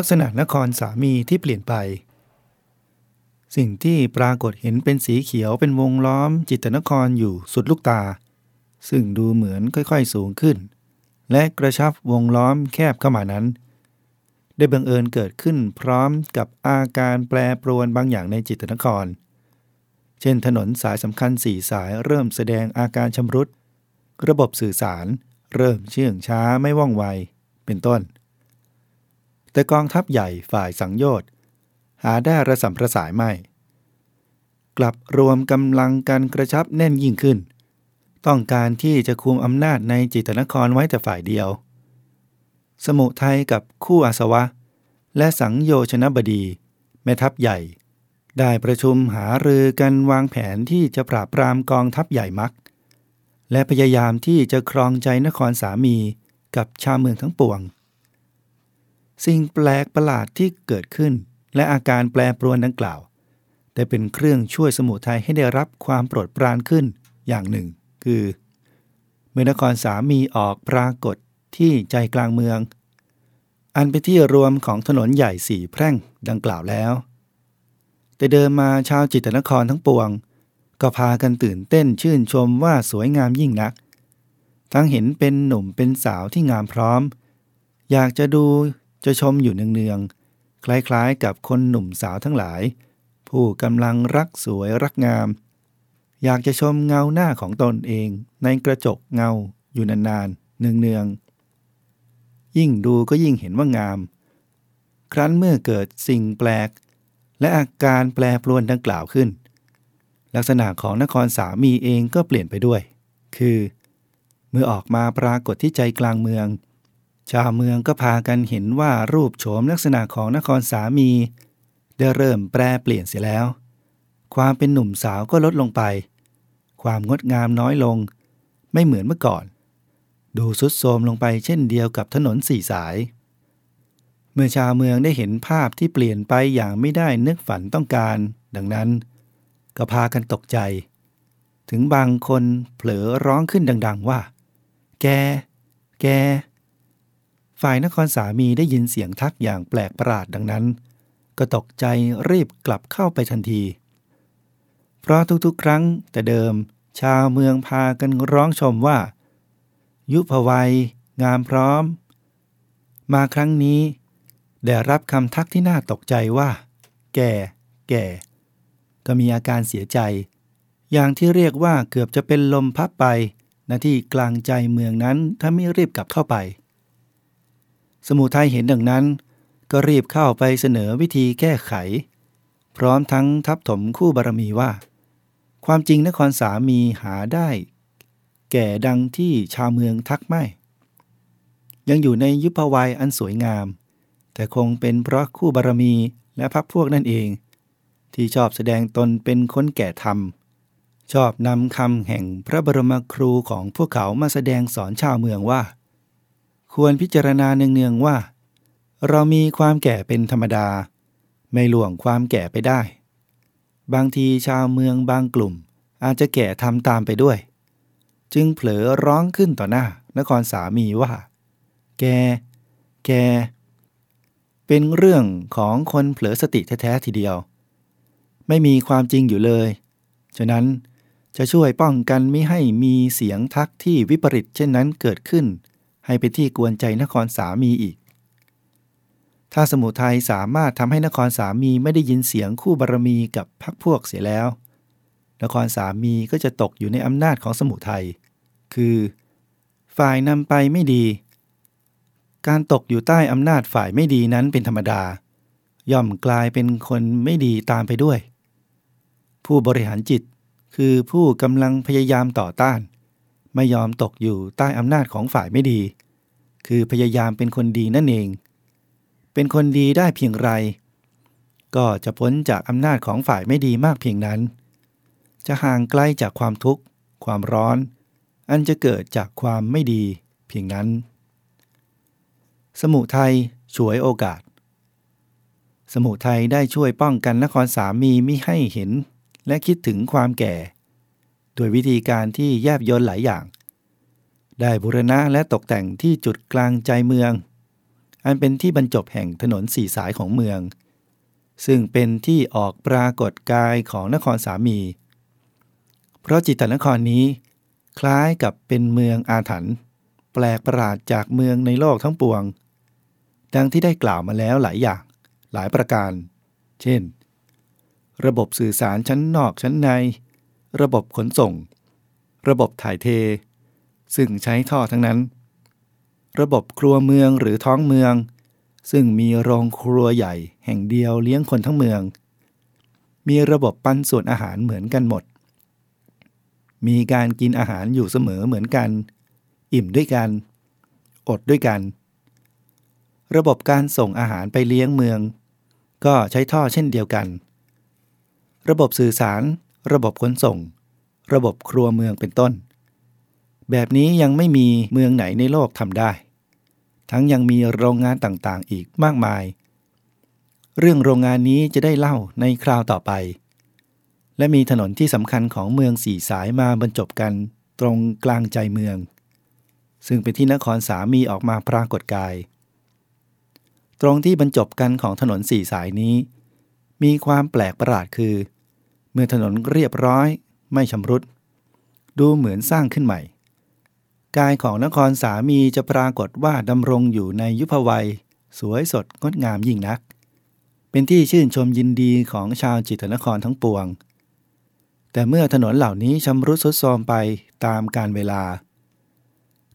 ลักษณะนครสามีที่เปลี่ยนไป สิ่งที่ปรากฏเห็นเป็นสีเขียวเป็นวงล้อมจิตนครอยู่สุดลูกตา ซึ่งดูเหมือนค่อยๆสูงขึ้น และกระชับวงล้อมแคบเข้ามานั้น ได้บังเอิญเกิดขึ้นพร้อมกับอาการแปรปรวนบางอย่างในจิตนคร เช่นถนนสายสำคัญสี่สายเริ่มแสดงอาการชำรุด ระบบสื่อสารเริ่มเชื่องช้าไม่ว่องไว เป็นต้น แต่กองทัพใหญ่ฝ่ายสังโยชน์หาได้ระสำระสายไม่ กลับรวมกำลังกันกระชับแน่นยิ่งขึ้น ต้องการที่จะคุมอำนาจในจิตนครไว้แต่ฝ่ายเดียว สมุทัยกับคู่อาสวะ และสังโยชนบดี แม่ทัพใหญ่ ได้ประชุมหารือกันวางแผนที่จะปราบปรามกองทัพใหญ่มัก และพยายามที่จะครองใจนครสามีกับชาวเมืองทั้งปวง สิ่งแปลกประหลาดที่เกิดขึ้น และอาการแปรปรวนดังกล่าว ได้เป็นเครื่องช่วยสมุทัยให้ได้รับความโปรดปรานขึ้นอย่างหนึ่ง คือ เมื่อนครสามีออกปรากฏที่ใจกลางเมือง อันเป็นที่รวมของถนนใหญ่สี่แพร่งดังกล่าวแล้ว แต่เดิมมาชาวจิตนครทั้งปวง ก็พากันตื่นเต้นชื่นชมว่าสวยงามยิ่งนัก ทั้งเห็นเป็นหนุ่มเป็นสาวที่งามพร้อม อยากจะดูจะชมอยู่เนืองๆคล้ายๆกับคนหนุ่มสาวทั้งหลาย ผู้กำลังรักสวยรักงาม อยากจะชมเงาหน้าของตนเอง ในกระจกเงาอยู่นานๆเนืองๆยิ่งดูก็ยิ่งเห็นว่างาม ครั้นเมื่อเกิดสิ่งแปลก และอาการแปรปรวนดังกล่าวขึ้น ลักษณะของนครสามีเองก็เปลี่ยนไปด้วย คือ เมื่อออกมาปรากฏที่ใจกลางเมือง ชาวเมืองก็พากันเห็นว่ารูปโฉมลักษณะของนครสามี ได้เริ่มแปรเปลี่ยนเสียแล้วความเป็นหนุ่มสาวก็ลดลงไป ความงดงามน้อยลง ไม่เหมือนเมื่อก่อน ดูสุดโทมลงไปเช่นเดียวกับถนนสี่สาย เมื่อชาวเมืองได้เห็นภาพที่เปลี่ยนไปอย่างไม่ได้นึกฝันต้องการ ดังนั้น ก็พากันตกใจ ถึงบางคนเผลอร้องขึ้นดัง ๆ ว่า แก แก ฝ่ายนครสามีได้ยินเสียงทักอย่างแปลกประหลาดดังนั้น ก็ตกใจรีบกลับเข้าไปทันที ราะทุกๆ ครั้งแต่เดิม ชาวเมืองพากันร้องชมว่า ยุพวัย งามพร้อม มาครั้งนี้ ได้รับคำทักที่น่าตกใจว่า แก่ แก่ ก็มีอาการเสียใจ อย่างที่เรียกว่าเกือบจะเป็นลมพับไปณที่กลางใจเมืองนั้นถ้าไม่รีบกลับเข้าไป สมุทัยเห็นดังนั้น ก็รีบเข้าไปเสนอวิธีแก้ไข พร้อมทั้งทับถมคู่บารมีว่า ความจริงนครสามีหาได้ แก่ดังที่ชาวเมืองทักไม่ ยังอยู่ในยุพวัยอันสวยงาม แต่คงเป็นเพราะคู่บารมีและพักพวกนั่นเอง ที่ชอบแสดงตนเป็นคนแก่ธรรม ชอบนำคำแห่งพระบรมครูของพวกเขามาแสดงสอนชาวเมืองว่า ควรพิจารณาเนืองๆว่า เรามีความแก่เป็นธรรมดา ไม่หลวงความแก่ไปได้ บางทีชาวเมืองบางกลุ่ม อาจจะแก่ทำตามไปด้วย จึงเผลอร้องขึ้นต่อหน้า นครสามีว่า แก แก เป็นเรื่องของคนเผลอสติแท้ๆทีเดียว ไม่มีความจริงอยู่เลย ฉะนั้นจะช่วยป้องกันไม่ให้มีเสียงทักที่วิปริตเช่นนั้นเกิดขึ้น ให้เป็นที่กวนใจนครสามีอีก ถ้าสมุทัยสามารถทำให้นครสามีไม่ได้ยินเสียงคู่บารมีกับพักพวกเสียแล้ว นครสามีก็จะตกอยู่ในอำนาจของสมุทัยคือ ฝ่ายนำไปไม่ดี การตกอยู่ใต้อำนาจฝ่ายไม่ดีนั้นเป็นธรรมดา ย่อมกลายเป็นคนไม่ดีตามไปด้วย ผู้บริหารจิตคือผู้กำลังพยายามต่อต้าน ไม่ยอมตกอยู่ใต้อำนาจของฝ่ายไม่ดี คือพยายามเป็นคนดีนั่นเอง เป็นคนดีได้เพียงไร ก็จะพ้นจากอำนาจของฝ่ายไม่ดีมากเพียงนั้น จะห่างไกลจากความทุกข์ ความร้อน อันจะเกิดจากความไม่ดีเพียงนั้น สมุทัยฉวยโอกาส สมุทัยได้ช่วยป้องกันนครสามีมิให้เห็น และคิดถึงความแก่ โดยวิธีการที่แยบยลหลายอย่าง ได้บุรณะและตกแต่งที่จุดกลางใจเมือง อันเป็นที่บรรจบแห่งถนนสี่สายของเมือง ซึ่งเป็นที่ออกปรากฏกายของนครสามี เพราะจิตตนครนี้ คล้ายกับเป็นเมืองอาถรรพ์แปลกประหลาดจากเมืองในโลกทั้งปวง ดังที่ได้กล่าวมาแล้วหลายอย่างหลายประการ เช่น ระบบสื่อสารชั้นนอกชั้นใน ระบบขนส่ง ระบบถ่ายเท ซึ่งใช้ท่อทั้งนั้น ระบบครัวเมืองหรือท้องเมือง ซึ่งมีโรงครัวใหญ่แห่งเดียวเลี้ยงคนทั้งเมือง มีระบบปันส่วนอาหารเหมือนกันหมด มีการกินอาหารอยู่เสมอเหมือนกัน อิ่มด้วยกัน อดด้วยกัน ระบบการส่งอาหารไปเลี้ยงเมือง ก็ใช้ท่อเช่นเดียวกัน ระบบสื่อสาร ระบบขนส่ง ระบบครัวเมืองเป็นต้น แบบนี้ยังไม่มีเมืองไหนในโลกทำได้ ทั้งยังมีโรงงานต่างๆ อีกมากมาย เรื่องโรงงานนี้จะได้เล่าในคราวต่อไป และมีถนนที่สำคัญของเมืองสี่สายมาบรรจบกันตรงกลางใจเมือง ซึ่งเป็นที่นครสามีออกมาปรากฏกาย ตรงที่บรรจบกันของถนนสี่สายนี้ มีความแปลกประหลาดคือ เมื่อถนนเรียบร้อย ไม่ชำรุด ดูเหมือนสร้างขึ้นใหม่ กายของนครสามีจะปรากฏว่าดำรงอยู่ในยุพวัย สวยสดงดงามยิ่งนัก เป็นที่ชื่นชมยินดีของชาวจิตนครทั้งปวง แต่เมื่อถนนเหล่านี้ชำรุดทรุดโทรมไปตามกาลเวลา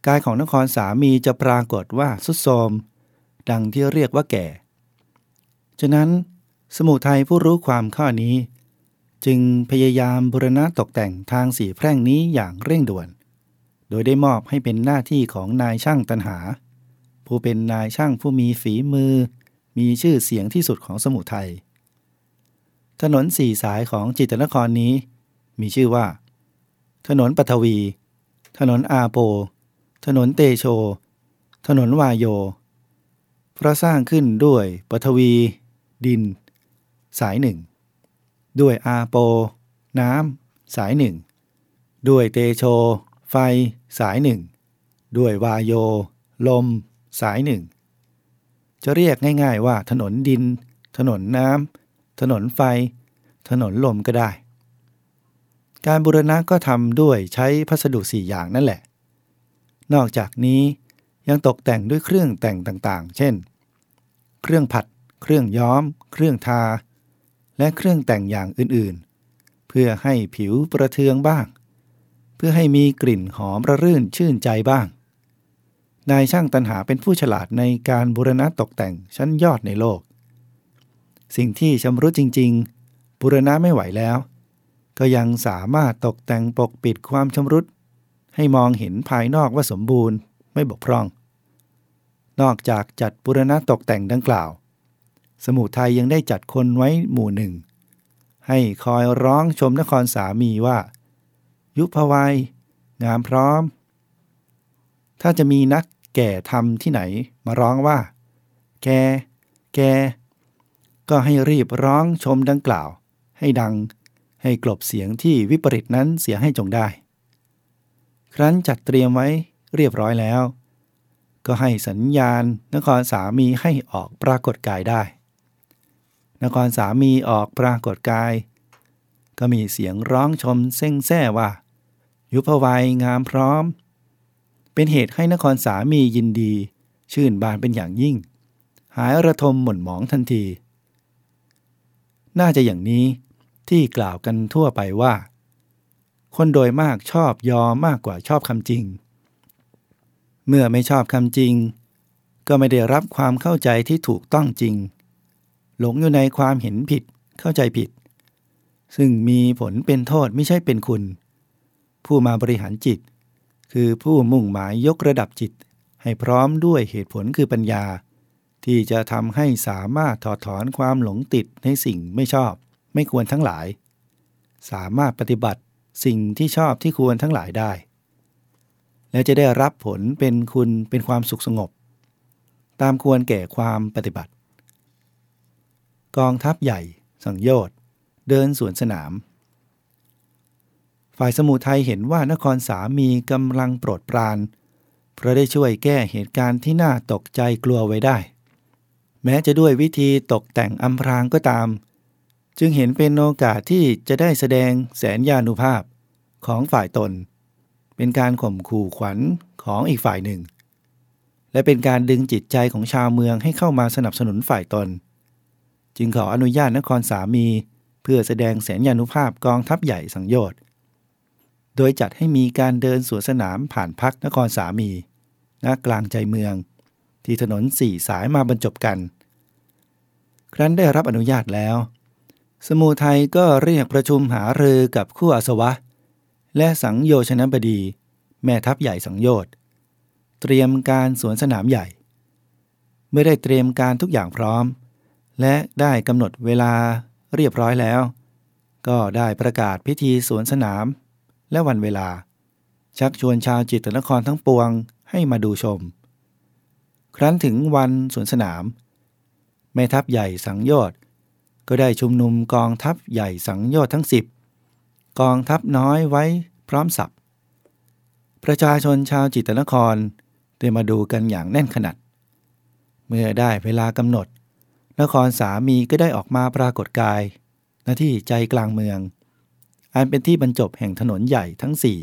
กายของนครสามีจะปรากฏว่าสุดโทรมดังที่เรียกว่าแก่ ฉะนั้นสมุทัยผู้รู้ความข้อนี้ จึงพยายามบุรณะตกแต่งทางสีแพร่งนี้อย่างเร่งด่วน โดยได้มอบให้เป็นหน้าที่ของนายช่างตันหา ผู้เป็นนายช่างผู้มีฝีมือ มีชื่อเสียงที่สุดของสมุทัยถนนสี่สายของจิตรนครนี้ มีชื่อว่า ถนนปัทวี ถนนอาโป ถนนเตโช ถนนวายโยเพราะสร้างขึ้นด้วยปฐวี ดิน สายหนึ่ง ด้วยอาโป น้ำ สายหนึ่ง ด้วยเตโช ไฟสายหนึ่ง ด้วยวายโย ลม สายหนึ่ง จะเรียกง่าย ๆ ว่าถนนดิน ถนนน้ำ ถนนไฟ ถนนลมก็ได้ การบูรณะก็ทำด้วยใช้พัสดุสี่อย่างนั่นแหละ นอกจากนี้ยังตกแต่งด้วยเครื่องแต่งต่างๆ เช่น เครื่องผัด เครื่องย้อม เครื่องทา และเครื่องแต่งอย่างอื่นๆ เพื่อให้ผิวประเทืองบ้าง พื่อให้มีกลิ่นหอมระรื่นชื่นใจบ้าง นายช่างตันหาเป็นผู้ฉลาดในการบูรณะตกแต่งชั้นยอดในโลก สิ่งที่ชำรุดจริง ๆ บูรณะไม่ไหวแล้ว ก็ยังสามารถตกแต่งปกปิดความชำรุด ให้มองเห็นภายนอกว่าสมบูรณ์ไม่บกพร่อง นอกจากจัดบุรณะตกแต่งดังกล่าว สมุทัยยังได้จัดคนไว้หมู่หนึ่ง ให้คอยร้องชมนครสามีว่า ยุพวัย งามพร้อม ถ้าจะมีนักแก่ทำที่ไหนมาร้องว่า แก แก ก็ให้รีบร้องชมดังกล่าว ให้ดัง ให้กลบเสียงที่วิปริตนั้นเสียให้จงได้ ครั้นจัดเตรียมไว้เรียบร้อยแล้ว ก็ให้สัญญาณนครสามีให้ออกปรากฏกายได้ นครสามีออกปรากฏกาย ก็มีเสียงร้องชมเส้งแซ่ว่า ยุพวัยงามพร้อม เป็นเหตุให้นครสามียินดี ชื่นบานเป็นอย่างยิ่ง หายระทมหม่นหมองทันที น่าจะอย่างนี้ที่กล่าวกันทั่วไปว่า คนโดยมากชอบยอมากกว่าชอบคำจริง เมื่อไม่ชอบคำจริง ก็ไม่ได้รับความเข้าใจที่ถูกต้องจริง หลงอยู่ในความเห็นผิดเข้าใจผิด ซึ่งมีผลเป็นโทษไม่ใช่เป็นคุณ ผู้มาบริหารจิต คือผู้มุ่งหมายยกระดับจิต ให้พร้อมด้วยเหตุผลคือปัญญา ที่จะทำให้สามารถถอดถอนความหลงติดในสิ่งไม่ชอบ ไม่ควรทั้งหลาย สามารถปฏิบัติสิ่งที่ชอบที่ควรทั้งหลายได้ และจะได้รับผลเป็นคุณเป็นความสุขสงบ ตามควรแก่ความปฏิบัติ กองทัพใหญ่ สังโยชน์ เดินสวนสนาม ฝ่ายสมุทัยเห็นว่านครสามีกำลังโปรดปราน เพราะได้ช่วยแก้เหตุการณ์ที่น่าตกใจกลัวไว้ได้ แม้จะด้วยวิธีตกแต่งอำพรางก็ตาม จึงเห็นเป็นโอกาสที่จะได้แสดงแสนยานุภาพของฝ่ายตน เป็นการข่มขู่ขวัญของอีกฝ่ายหนึ่ง และเป็นการดึงจิตใจของชาวเมืองให้เข้ามาสนับสนุนฝ่ายตน จึงขออนุญาตนครสามีเพื่อแสดงแสนยานุภาพกองทัพใหญ่สังโยชน์ โดยจัดให้มีการเดินสวนสนามผ่านพักนครสามีณกลางใจเมือง ที่ถนนสี่สายมาบรรจบกัน ครั้นได้รับอนุญาตแล้ว สมุทัยก็เรียกประชุมหารือกับคู่อาสวะ และสังโยชนบดี แม่ทัพใหญ่สังโยชน์เตรียมการสวนสนามใหญ่ เมื่อได้เตรียมการทุกอย่างพร้อม และได้กำหนดเวลาเรียบร้อยแล้ว ก็ได้ประกาศพิธีสวนสนาม และวันเวลา ชักชวนชาวจิตนครทั้งปวงให้มาดูชม ครั้นถึงวันสวนสนาม แม่ทัพใหญ่สังโยชน์ก็ได้ชุมนุมกองทัพใหญ่สังโยชน์ทั้งสิบกองทัพน้อยไว้พร้อมสับประชาชนชาวจิตนครได้มาดูกันอย่างแน่นขนาด เมื่อได้เวลากำหนด นครสามีก็ได้ออกมาปรากฏกายณที่ใจกลางเมือง อันเป็นที่บรรจบแห่งถนนใหญ่ทั้งสี่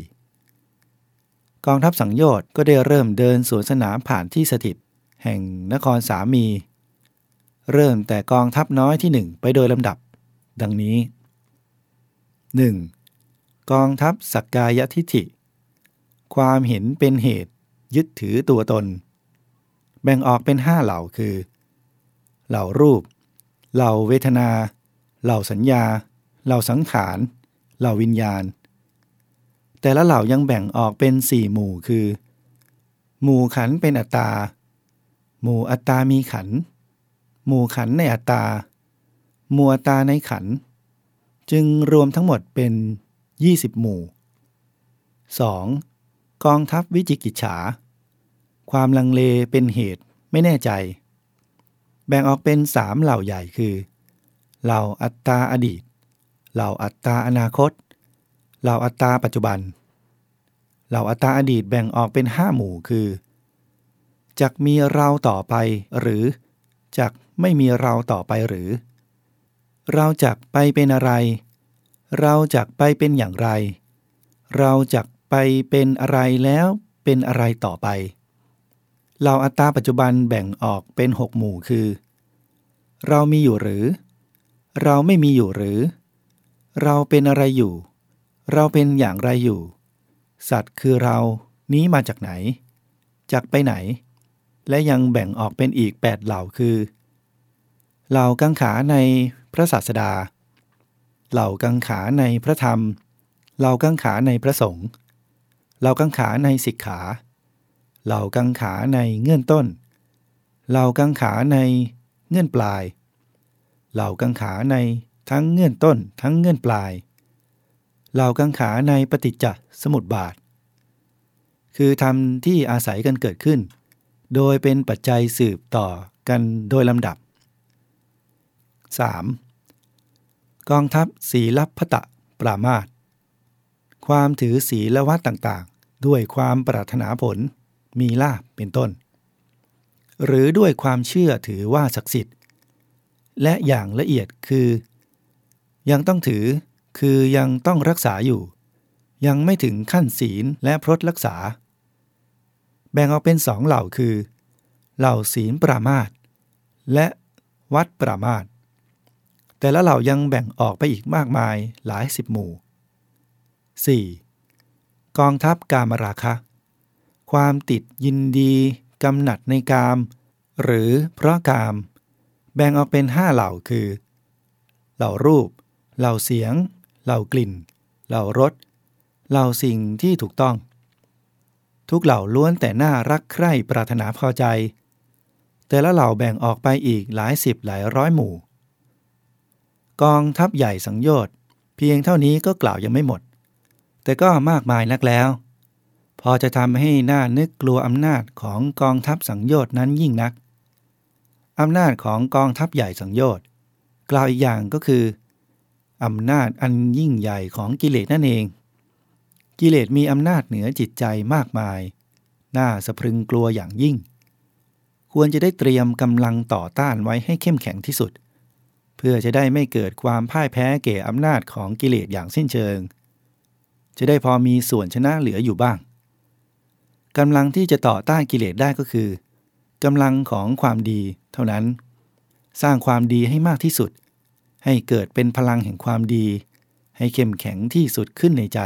กองทัพสังโยชน์ก็ได้เริ่มเดินสวนสนามผ่านที่สถิต แห่งนครสามี เริ่มแต่กองทัพน้อยที่หนึ่งไปโดยลำดับ ดังนี้ 1. กองทัพสักกายทิฐิ ความเห็นเป็นเหตุ ยึดถือตัวตน แบ่งออกเป็นห้าเหล่าคือ เหล่ารูป เหล่าเวทนา เหล่าสัญญา เหล่าสังขาร เหล่าวิญญาณ แต่ละเหล่ายังแบ่งออกเป็นสี่หมู่คือ หมู่ขันเป็นอัตตา หมู่อัตตามีขัน หมู่ขันในอัตตา หมู่อัตตาในขัน จึงรวมทั้งหมดเป็น 20 หมู่ 2. กองทัพวิจิกิจฉา ความลังเลเป็นเหตุไม่แน่ใจ แบ่งออกเป็นสามเหล่าใหญ่คือ เหล่าอัตตาอดีต เหล่าอัตตาอนาคต เหล่าอัตตาปัจจุบัน เหล่าอัตตาอดีตแบ่งออกเป็นห้าหมู่คือจักมีเราต่อไปหรือจักไม่มีเราต่อไปหรือ เราจักไปเป็นอะไร เราจักไปเป็นอย่างไร เราจักไปเป็นอะไรแล้วเป็นอะไรต่อไปเหล่าอัตตาปัจจุบันแบ่งออกเป็นหกหมู่คือ เรามีอยู่หรือ เราไม่มีอยู่หรือ เราเป็นอะไรอยู่ เราเป็นอย่างไรอยู่ สัตว์คือเรานี้มาจากไหน จากไปไหน และยังแบ่งออกเป็นอีกแปดเหล่าคือ เหล่ากังขาในพระศาสดา เหล่ากังขาในพระธรรม เหล่ากังขาในพระสงฆ์ เหล่ากังขาในสิกขา เหล่ากังขาในเงื่อนต้น เหล่ากังขาในเงื่อนปลาย เหล่ากังขาใน ทั้งเงื่อนต้นทั้งเงื่อนปลาย เหล่ากังขาในปฏิจจสมุทบาท คือธรรมที่อาศัยกันเกิดขึ้น โดยเป็นปัจจัยสืบต่อกันโดยลำดับ 3. กองทัพศีลพัตะปรามาตความถือศีลวัดต่างๆ ด้วยความปรารถนาผลมีลาบเป็นต้น หรือด้วยความเชื่อถือว่าศักดิ์สิทธิ์ และอย่างละเอียดคือ ยังต้องถือ คือยังต้องรักษาอยู่ ยังไม่ถึงขั้นศีลและพรตรักษา แบ่งออกเป็นสองเหล่าคือ เหล่าศีลปรามาตและวัดปรามาตแต่ละเหล่ายังแบ่งออกไปอีกมากมายหลายสิบหมู่ 4. กองทัพกามราคะ ความติดยินดีกำหนัดในกาม หรือเพราะกาม แบ่งออกเป็นห้าเหล่าคือ เหล่ารูป เหล่าเสียง เหล่ากลิ่น เหล่ารส เหล่าสิ่งที่ถูกต้อง ทุกเหล่าล้วนแต่น่ารักใคร่ปรารถนาพอใจ แต่ละเหล่าแบ่งออกไปอีกหลายสิบหลายร้อยหมู่ กองทัพใหญ่สังโยชน์เพียงเท่านี้ก็กล่าวยังไม่หมด แต่ก็มากมายนักแล้ว พอจะทำให้หน่านึกกลัวอำนาจของกองทัพสังโยชน์นั้นยิ่งนักอำนาจของกองทัพใหญ่สังโยชน์กล่าวอีกอย่างก็คือ อำนาจอันยิ่งใหญ่ของกิเลสนั่นเอง กิเลสมีอำนาจเหนือจิตใจมากมาย น่าสะพรึงกลัวอย่างยิ่ง ควรจะได้เตรียมกำลังต่อต้านไว้ให้เข้มแข็งที่สุด เพื่อจะได้ไม่เกิดความพ่ายแพ้แก่อำนาจของกิเลสอย่างสิ้นเชิง จะได้พอมีส่วนชนะเหลืออยู่บ้างกำลังที่จะต่อต้านกิเลสได้ก็คือกำลังของความดีเท่านั้น สร้างความดีให้มากที่สุด ให้เกิดเป็นพลังแห่งความดี ให้เข้มแข็งที่สุดขึ้นในใจ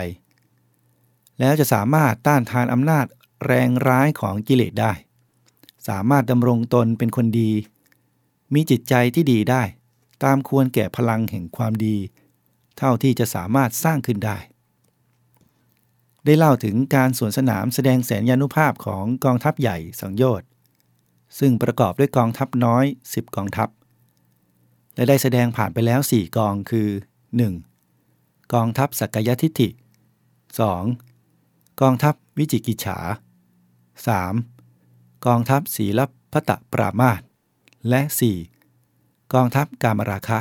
แล้วจะสามารถต้านทานอำนาจแรงร้ายของกิเลสได้ สามารถดำรงตนเป็นคนดี มีจิตใจที่ดีได้ ตามควรแก่พลังแห่งความดี เท่าที่จะสามารถสร้างขึ้นได้ ได้เล่าถึงการสวนสนามแสดงแสนยานุภาพของกองทัพใหญ่สังโยชน์ซึ่งประกอบด้วยกองทัพน้อย 10 กองทัพ และได้แสดงผ่านไปแล้ว 4 กองคือ 1. กองทัพสักยทิฏฐิ 2. กองทัพวิจิกิจฉา 3. กองทัพศีลพัตปรามาตและ 4. กองทัพกามราคะ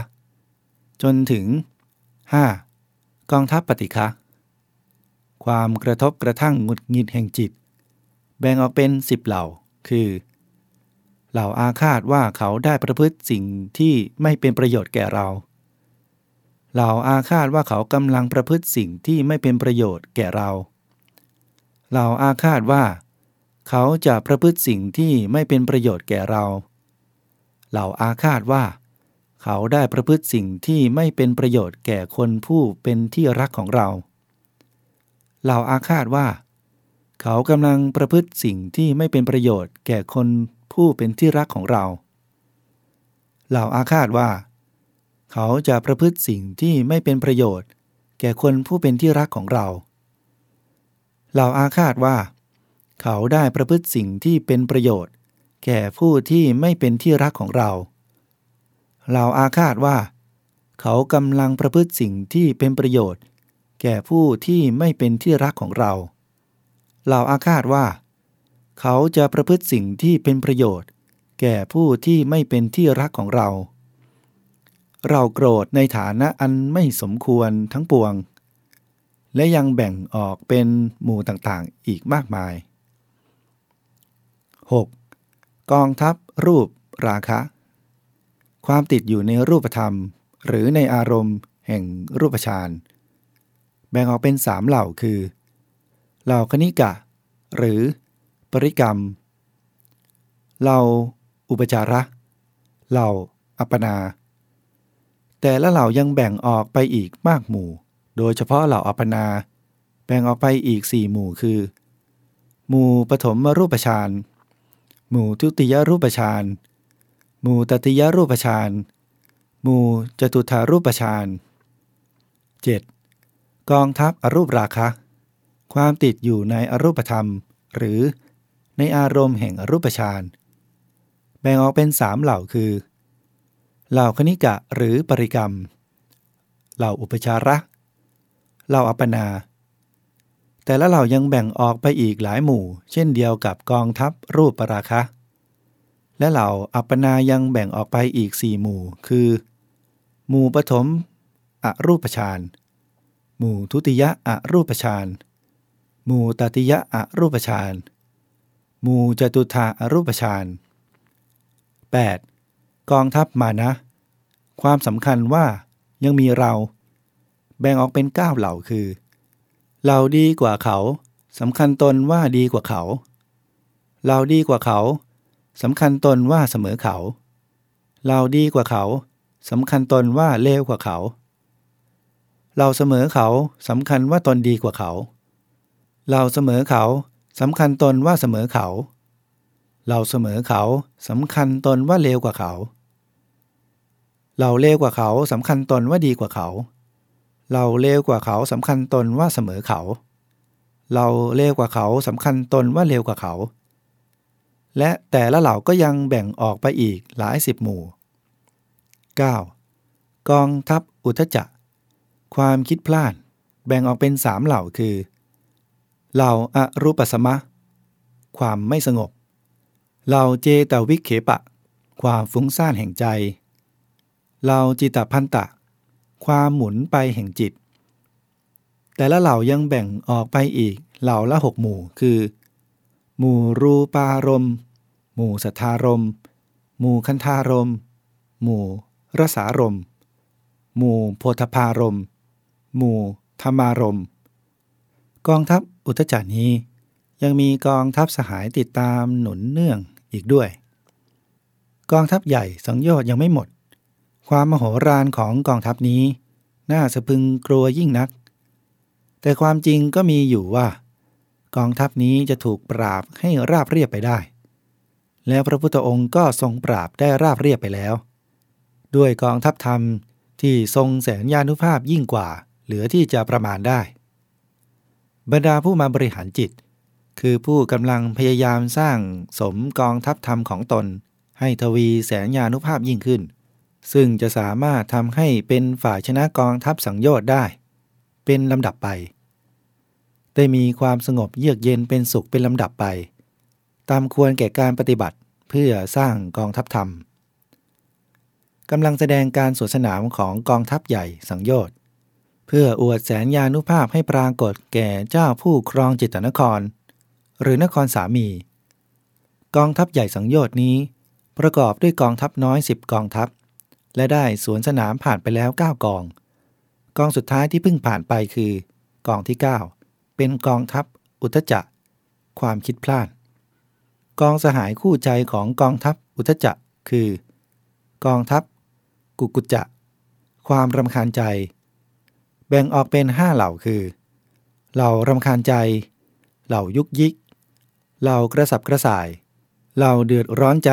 จนถึง 5. กองทัพปฏิฆะความกระทบกระทั่งหงุดหงิดแห่งจิต แบ่งออกเป็นสิบเหล่า คือ เหล่าอาฆาตว่าเขาได้ประพฤติสิ่งที่ไม่เป็นประโยชน์แก่เรา เหล่าอาฆาตว่าเขากำลังประพฤติสิ่งที่ไม่เป็นประโยชน์แก่เรา เหล่าอาฆาตว่า เขาจะประพฤติสิ่งที่ไม่เป็นประโยชน์แก่เรา เหล่าอาฆาตว่า เขาได้ประพฤติสิ่งที่ไม่เป็นประโยชน์แก่คนผู้เป็นที่รักของเรา เหล่าอาฆาตว่า เขากำลังประพฤติสิ่งที่ไม่เป็นประโยชน์แก่คน ผู้เป็นที่รักของเรา เหล่าอาฆาตว่า เขาจะประพฤติสิ่งที่ไม่เป็นประโยชน์ แก่คนผู้เป็นที่รักของเรา เหล่าอาฆาตว่า เขาได้ประพฤติสิ่งที่เป็นประโยชน์ แก่ผู้ที่ไม่เป็นที่รักของเรา เหล่าอาฆาตว่า เขากำลังประพฤติสิ่งที่เป็นประโยชน์ แก่ผู้ที่ไม่เป็นที่รักของเราเราอาฆาตว่า เขาจะประพฤติสิ่งที่เป็นประโยชน์ แก่ผู้ที่ไม่เป็นที่รักของเรา เราโกรธในฐานะอันไม่สมควรทั้งปวง และยังแบ่งออกเป็นหมู่ต่างๆอีกมากมาย 6. กองทัพรูปราคะ ความติดอยู่ในรูปธรรม หรือในอารมณ์แห่งรูปฌานแบ่งออกเป็นสามเหล่าคือ เหล่าคณิกะ หรือ ปริกรรมเหล่าอุปจาระเหล่าอัปปนา แต่ละเหล่ายังแบ่งออกไปอีกมากหมู่ โดยเฉพาะเหล่าอัปปนา แบ่งออกไปอีกสี่หมู่คือ หมู่ปฐมรูปฌาน หมู่ทุติยรูปฌาน หมู่ตติยรูปฌาน หมู่จตุธารูปฌาน 7. กองทัพอรูปราคะ ความติดอยู่ในอรูปธรรม หรือ ในอารมณ์แห่งอรูปฌานแบ่งออกเป็นสามเหล่าคือ เหล่าคณิกะหรือปริกรรม เหล่าอุปชาระ เหล่าอัปปนา แต่ละเหล่ายังแบ่งออกไปอีกหลายหมู่ เช่นเดียวกับกองทัพรูปปราคะ และเหล่าอัปปนายังแบ่งออกไปอีกสี่หมู่ คือ หมู่ปฐมอรูปฌาน หมู่ทุติยะอรูปฌาน หมู่ตติยะอรูปฌานห มูจตุธาอรูปฌาน 8. กองทัพมานะ ความสำคัญว่ายังมีเรา แบ่งออกเป็น9เหล่าคือ เราดีกว่าเขาสำคัญตนว่าดีกว่าเขา เราดีกว่าเขาสำคัญตนว่าเสมอเขา เราดีกว่าเขาสำคัญตนว่าเลวกว่าเขา เราเสมอเขาสำคัญว่าตนดีกว่าเขา เราเสมอเขา สำคัญตนว่าเสมอเขา เราเสมอเขาสำคัญตนว่าเลวกว่าเขา เราเลวกว่าเขาสำคัญตนว่าดีกว่าเขา เราเลวกว่าเขาสำคัญตนว่าเสมอเขา เราเลวกว่าเขาสำคัญตนว่าเลวกว่าเขา และแต่ละเหล่าก็ยังแบ่งออกไปอีกหลายสิบหมู่ 9. กองทัพอุทจักความคิดพลาด แบ่งออกเป็นสามเหล่าคือ เหล่าอารูปสมะ ความไม่สงบ เหล่าเจตวิเคปะ ความฟุ้งซ่านแห่งใจเราจิตพันตะ ความหมุนไปแห่งจิต แต่ละเหล่ายังแบ่งออกไปอีกเหล่าละหกหมู่คือ หมู่รูปารมหมู่สัทธารมหมู่คันธารมหมู่รสารมหมู่โพธพารมหมู่ธรรมารม กองทัพอุทจานี้ ยังมีกองทัพสหายติดตามหนุนเนื่องอีกด้วย กองทัพใหญ่สังโยชน์ยังไม่หมด ความมโหฬารของกองทัพนี้ น่าสะพึงกลัวยิ่งนัก แต่ความจริงก็มีอยู่ว่า กองทัพนี้จะถูกปราบให้ราบเรียบไปได้ แล้วพระพุทธองค์ก็ทรงปราบได้ราบเรียบไปแล้ว ด้วยกองทัพธรรมที่ทรงแสนยานุภาพยิ่งกว่า เหลือที่จะประมาณได้ บรรดาผู้มาบริหารจิต คือผู้กำลังพยายามสร้างสมกองทัพธรรมของตน ให้ทวีแสนยานุภาพยิ่งขึ้น ซึ่งจะสามารถทำให้เป็นฝ่ายชนะกองทัพสังโยชน์ได้ เป็นลำดับไป ได้มีความสงบเยือกเย็นเป็นสุขเป็นลำดับไป ตามควรแก่การปฏิบัติเพื่อสร้างกองทัพธรรมกำลังแสดงการสวนสนามของกองทัพใหญ่สังโยชน์ เพื่ออวดแสนยานุภาพให้ปรากฏแก่เจ้าผู้ครองจิตนคร หรือนครสามี กองทัพใหญ่สังโยชน์นี้ ประกอบด้วยกองทัพน้อยสิบกองทัพ และได้สวนสนามผ่านไปแล้ว 9 กอง กองสุดท้ายที่เพิ่งผ่านไปคือ กองที่ 9 เป็นกองทัพ อุทจักความคิดพลาด กองสหายคู่ใจของกองทัพอุทจักคือ กองทัพ กุกุจะ ความรำคาญใจ บ่งออกเป็นห้าเหล่าคือ เหล่ารำคาญใจ เหล่ายุกยิก เหล่ากระสับกระส่าย เหล่าเดือดร้อนใจ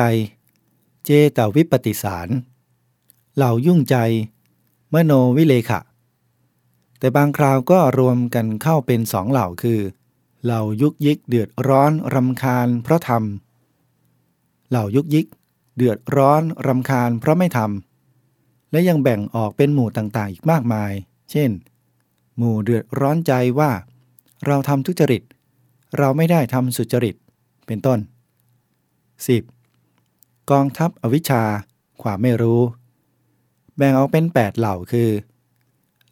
เจตวิปติสาร เหล่ายุ่งใจ มโนวิเลขะ แต่บางคราวก็รวมกันเข้าเป็นสองเหล่าคือ เหล่ายุกยิกเดือดร้อนรำคาญเพราะทำเหล่ายุกยิก เดือดร้อนรำคาญเพราะไม่ทำและยังแบ่งออกเป็นหมู่ต่างๆ อีกมากมาย เช่น หมู่เดือดร้อนใจว่า เราทำทุจริต เราไม่ได้ทำสุจริต เป็นต้น 10. กองทัพอวิชชา ความไม่รู้ แบ่งออกเป็น 8 เหล่าคือ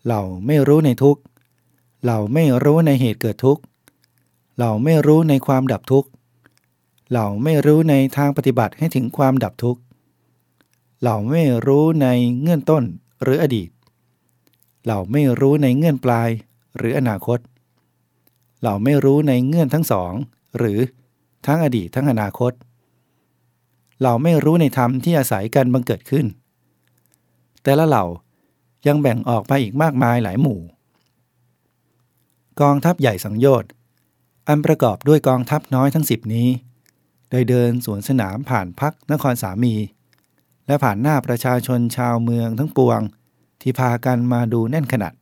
เหล่าไม่รู้ในทุกเหล่าไม่รู้ในเหตุเกิดทุกเหล่าไม่รู้ในความดับทุกเหล่าไม่รู้ในทางปฏิบัติให้ถึงความดับทุกเหล่าไม่รู้ในเงื่อนต้นหรืออดีต เหล่าไม่รู้ในเงื่อนปลายหรืออนาคตเหล่าไม่รู้ในเงื่อนทั้งสอง หรือทั้งอดีตทั้งอนาคต เราไม่รู้ในธรรมที่อาศัยกันบังเกิดขึ้น แต่ละเหล่ายังแบ่งออกไปอีกมากมายหลายหมู่ กองทัพใหญ่สังโยชน์อันประกอบด้วยกองทัพน้อยทั้งสิบนี้ ได้เดินสวนสนามผ่านพักนครสามี และผ่านหน้าประชาชนชาวเมืองทั้งปวง ที่พากันมาดูแน่นขนาด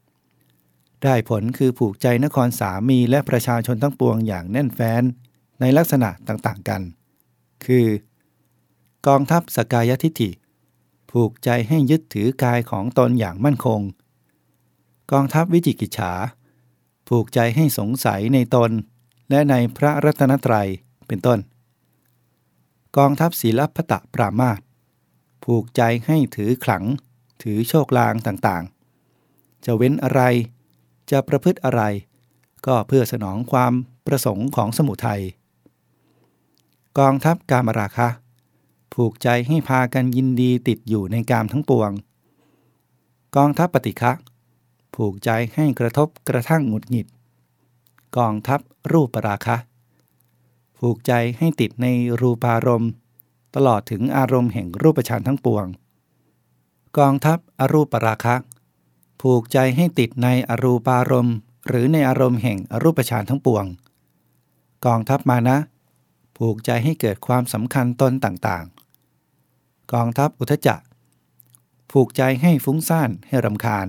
ได้ผลคือผูกใจนครสามีและประชาชนทั้งปวงอย่างแน่นแฟ้นในลักษณะต่างๆกัน คือ กองทัพสกายทิฐิ ผูกใจให้ยึดถือกายของตนอย่างมั่นคง กองทัพวิจิกิจฉา ผูกใจให้สงสัยในตนและในพระรัตนตรัยเป็นต้น กองทัพศีลพตะปรามาตผูกใจให้ถือขลัง ถือโชคลางต่างๆ จะเว้นอะไร จะประพฤติอะไร ก็เพื่อสนองความประสงค์ของสมุทัยกองทัพกามราคะ ผูกใจให้พากันยินดีติดอยู่ในกามทั้งปวง กองทัพปฏิฆะผูกใจให้กระทบกระทั่งหงุดหงิด กองทัพรูปราคะ ผูกใจให้ติดในรูปารมณ์ ตลอดถึงอารมณ์แห่งรูปฌานทั้งปวง กองทัพอรูปราคะผูกใจให้ติดในอรูปารมณ์ หรือในอารมณ์แห่งอรูปฌานทั้งปวง กองทัพมานะ ผูกใจให้เกิดความสำคัญตนต่างๆ กองทัพอุทจักผูกใจให้ฟุ้งซ่านให้รำคาญ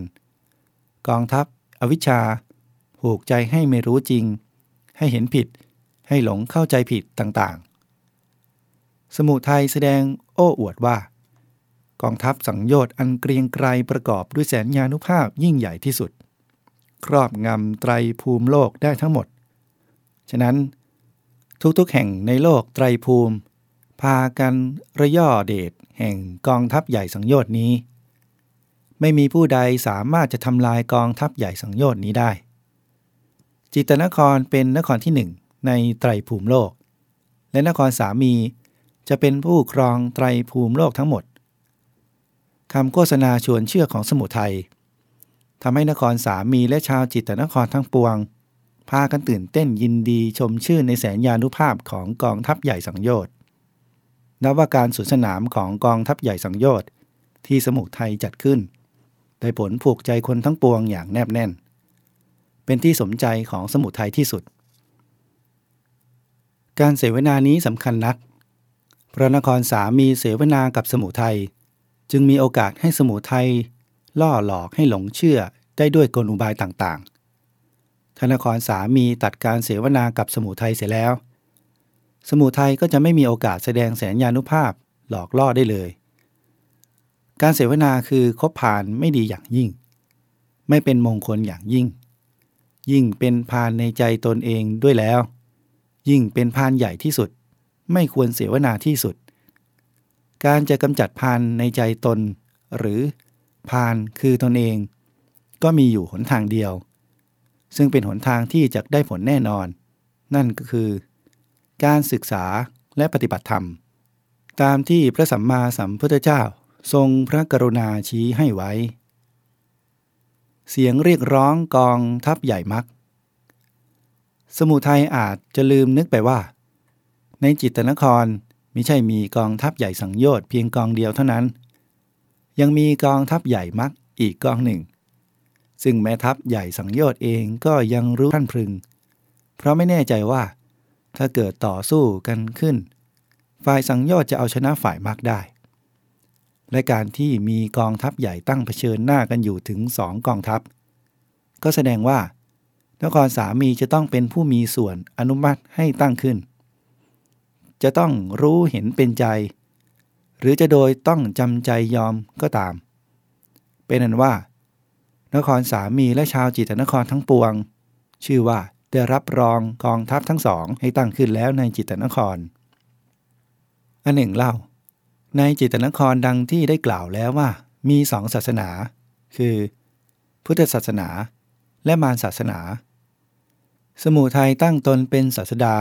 กองทัพอวิชชา ผูกใจให้ไม่รู้จริง ให้เห็นผิด ให้หลงเข้าใจผิดต่างๆ สมุทัยแสดงโอ้อวดว่า กองทัพสังโยชน์อันเกรียงไกรประกอบด้วยแสนยานุภาพยิ่งใหญ่ที่สุด ครอบงำไตรภูมิโลกได้ทั้งหมด ฉะนั้น ทุกๆแห่งในโลกไตรภูมิ พากันระย่อเดชแห่งกองทัพใหญ่สังโยชน์นี้ ไม่มีผู้ใดสามารถจะทำลายกองทัพใหญ่สังโยชน์นี้ได้ จิตนครเป็นนครที่หนึ่งในไตรภูมิโลก และนครสามีจะเป็นผู้ครองไตรภูมิโลกทั้งหมด คำโฆษณาชวนเชื่อของสมุทัยทำให้นครสามีและชาวจิตนครทั้งปวง พากันตื่นเต้นยินดีชมชื่นในแสนยานุภาพของกองทัพใหญ่สังโยชน์นับว่าการสวนสนามของกองทัพใหญ่สังโยชน์ที่สมุทัยจัดขึ้น ได้ผลผูกใจคนทั้งปวงอย่างแนบแน่น เป็นที่สมใจของสมุทัยที่สุด การเสวนานี้สำคัญนักพระนครสามีเสวนากับสมุทัย จึงมีโอกาสให้สมุทัยล่อหลอกให้หลงเชื่อได้ด้วยกลอุบายต่างๆ ธนครสามีตัดการเสวนากับสมุทัยเสร็จแล้ว สมุทัยก็จะไม่มีโอกาสแสดงแสนยานุภาพหลอกล่อได้เลย การเสวนาคือคบผ่านไม่ดีอย่างยิ่ง ไม่เป็นมงคลอย่างยิ่ง ยิ่งเป็นพานในใจตนเองด้วยแล้ว ยิ่งเป็นพานใหญ่ที่สุด ไม่ควรเสวนาที่สุด การจะกำจัดพานในใจตน หรือพานคือตนเอง ก็มีอยู่หนทางเดียว ซึ่งเป็นหนทางที่จะได้ผลแน่นอน นั่นก็คือ การศึกษาและปฏิบัติธรรม ตามที่พระสัมมาสัมพุทธเจ้าทรงพระกรุณาชี้ให้ไว้ เสียงเรียกร้องกองทัพใหญ่มัก สมุทัยอาจจะลืมนึกไปว่า ในจิตนคร มิใช่มีกองทัพใหญ่สังโยชน์เพียงกองเดียวเท่านั้น ยังมีกองทัพใหญ่มักอีกกองหนึ่ง ซึ่งแม่ทัพใหญ่สังโยชน์เองก็ยังรู้ท่านพึง เพราะไม่แน่ใจว่า ถ้าเกิดต่อสู้กันขึ้น ฝ่ายสังโยชน์จะเอาชนะฝ่ายมักได้ และการที่มีกองทัพใหญ่ตั้งเผชิญหน้ากันอยู่ถึงสองกองทัพ ก็แสดงว่านครสามีจะต้องเป็นผู้มีส่วนอนุมัติให้ตั้งขึ้น จะต้องรู้เห็นเป็นใจ หรือจะโดยต้องจำใจยอมก็ตาม เป็นนั้นว่า นครสามีและชาวจิตนครทั้งปวง ชื่อว่าได้รับรองกองทัพทั้งสองให้ตั้งขึ้นแล้วในจิตนคร อันหนึ่งเล่า ในจิตนครดังที่ได้กล่าวแล้วว่า มีสองศาสนา คือ พุทธศาสนาและมารศาสนา สมุทัยตั้งตนเป็นศาสดา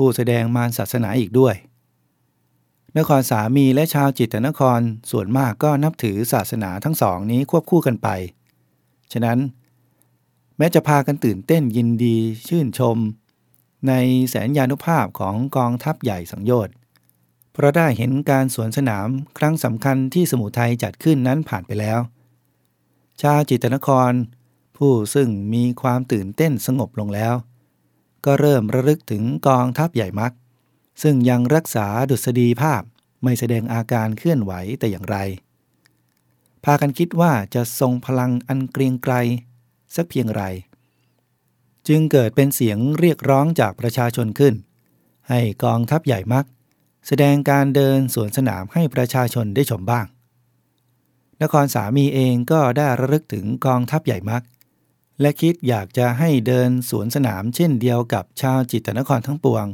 ผู้แสดงมารศาสนาอีกด้วย นครสามีและชาวจิตนครส่วนมากก็นับถือศาสนาทั้งสองนี้ควบคู่กันไป ฉะนั้น แม้จะพากันตื่นเต้นยินดีชื่นชม ในแสนยานุภาพของกองทัพใหญ่สังโยชน์เพราะได้เห็นการสวนสนามครั้งสำคัญที่สมุทัยจัดขึ้นนั้นผ่านไปแล้ว ชาวจิตนครผู้ซึ่งมีความตื่นเต้นสงบลงแล้ว ก็เริ่มระลึกถึงกองทัพใหญ่มัก ซึ่งยังรักษาดุษฎีภาพไม่แสดงอาการเคลื่อนไหวแต่อย่างไร พากันคิดว่าจะทรงพลังอันเกรียงไกรสักเพียงไร จึงเกิดเป็นเสียงเรียกร้องจากประชาชนขึ้น ให้กองทัพใหญ่มัก แสดงการเดินสวนสนามให้ประชาชนได้ชมบ้าง นครสามีเองก็ได้ระลึกถึงกองทัพใหญ่มัก และคิดอยากจะให้เดินสวนสนามเช่นเดียวกับชาวจิตนครทั้งปวง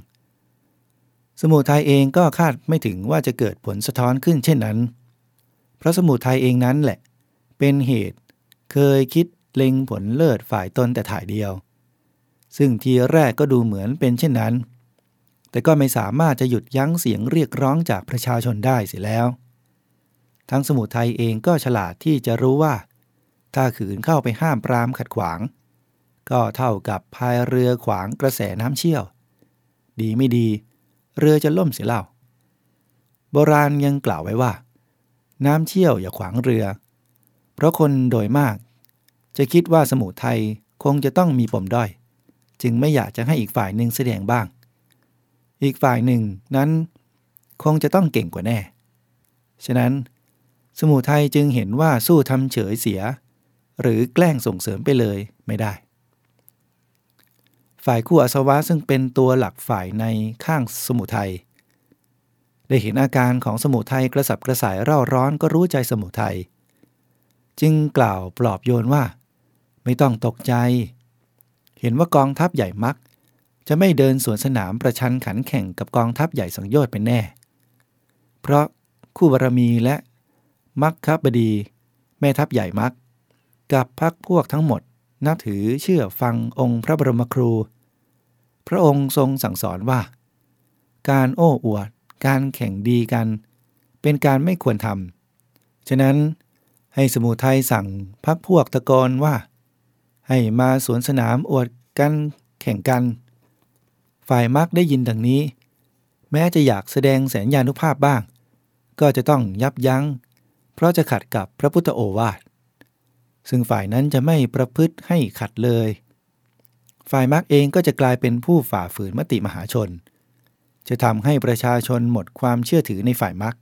สมุทัยเองก็คาดไม่ถึงว่าจะเกิดผลสะท้อนขึ้นเช่นนั้น เพราะสมุทัยเองนั้นแหละ เป็นเหตุเคยคิดเล็งผลเลิศฝ่ายตนแต่ถ่ายเดียว ซึ่งทีแรกก็ดูเหมือนเป็นเช่นนั้น แต่ก็ไม่สามารถจะหยุดยั้งเสียงเรียกร้องจากประชาชนได้เสียแล้ว ทั้งสมุทัยเองก็ฉลาดที่จะรู้ว่า ถ้าขืนเข้าไปห้ามปรามขัดขวาง ก็เท่ากับพายเรือขวางกระแสน้ำเชี่ยว ดีไม่ดี เรือจะล่มเสียเล่า โบราณยังกล่าวไว้ว่า น้ำเชี่ยวอย่าขวางเรือ เพราะคนโดยมาก จะคิดว่าสมุทัยคงจะต้องมีปมด้อย จึงไม่อยากจะให้อีกฝ่ายหนึ่งแสดงบ้าง อีกฝ่ายหนึ่งนั้น คงจะต้องเก่งกว่าแน่ ฉะนั้น สมุทัยจึงเห็นว่าสู้ทำเฉยเสีย หรือแกล้งส่งเสริมไปเลยไม่ได้ ฝ่ายคู่อสวะซึ่งเป็นตัวหลักฝ่ายในข้างสมุทัยได้เห็นอาการของสมุทัยกระสับกระส่ายเร่าร้อนก็รู้ใจสมุทัยจึงกล่าวปลอบโยนว่า ไม่ต้องตกใจ เห็นว่ากองทัพใหญ่มัก จะไม่เดินสวนสนามประชันขันแข่งกับกองทัพใหญ่สังโยชน์เป็นแน่ เพราะคู่บารมีและมัคคบดี แม่ทัพใหญ่มัก กับพักพวกทั้งหมด นับถือเชื่อฟังองค์พระบรมครู พระองค์ทรงสั่งสอนว่า การโอ้อวด การแข่งดีกัน เป็นการไม่ควรทำฉะนั้นให้สมุทัยสั่งพักพวกตะกอนว่า ให้มาสวนสนามอวดกันแข่งกัน ฝ่ายมักได้ยินดังนี้ แม้จะอยากแสดงแสนยานุภาพบ้าง ก็จะต้องยับยัง้ง เพราะจะขัดกับพระพุทธโอวาท ซึ่งฝ่ายนั้นจะไม่ประพฤติให้ขัดเลย ฝ่ายมักเองก็จะกลายเป็นผู้ฝ่าฝืนมติมหาชน จะทำให้ประชาชนหมดความเชื่อถือในฝ่ายมัก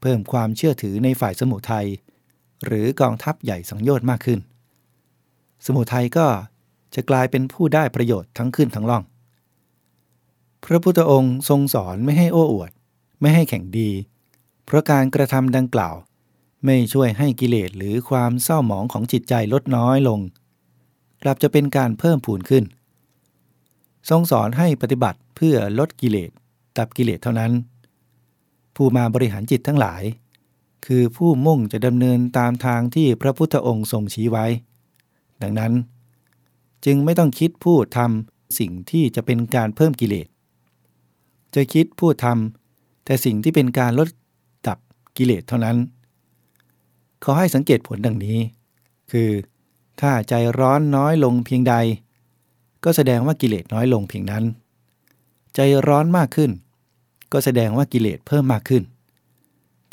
เพิ่มความเชื่อถือในฝ่ายสมุทัยหรือกองทัพใหญ่สังโยชน์มากขึ้น สมุทัยก็จะกลายเป็นผู้ได้ประโยชน์ทั้งขึ้นทั้งล่อง พระพุทธองค์ทรงสอนไม่ให้โอ้อวด ไม่ให้แข่งดี เพราะการกระทำดังกล่าว ไม่ช่วยให้กิเลสหรือความเศร้าหมองของจิตใจลดน้อยลง กลับจะเป็นการเพิ่มพูนขึ้น ทรงสอนให้ปฏิบัติเพื่อลดกิเลสตับกิเลสเท่านั้น ผู้มาบริหารจิตทั้งหลาย คือผู้มุ่งจะดำเนินตามทางที่พระพุทธองค์ทรงชี้ไว้ ดังนั้น จึงไม่ต้องคิดพูดทำสิ่งที่จะเป็นการเพิ่มกิเลส จะคิดพูดทำแต่สิ่งที่เป็นการลดดับกิเลสเท่านั้น ขอให้สังเกตผลดังนี้ คือถ้าใจร้อนน้อยลงเพียงใด ก็แสดงว่ากิเลสน้อยลงเพียงนั้น ใจร้อนมากขึ้น ก็แสดงว่ากิเลสเพิ่มมากขึ้น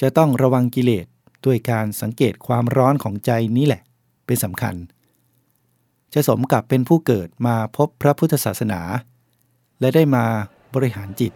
จะต้องระวังกิเลสด้วยการสังเกตความร้อนของใจนี้แหละ เป็นสำคัญ จะสมกับเป็นผู้เกิดมาพบพระพุทธศาสนา และได้มาบริหารจิต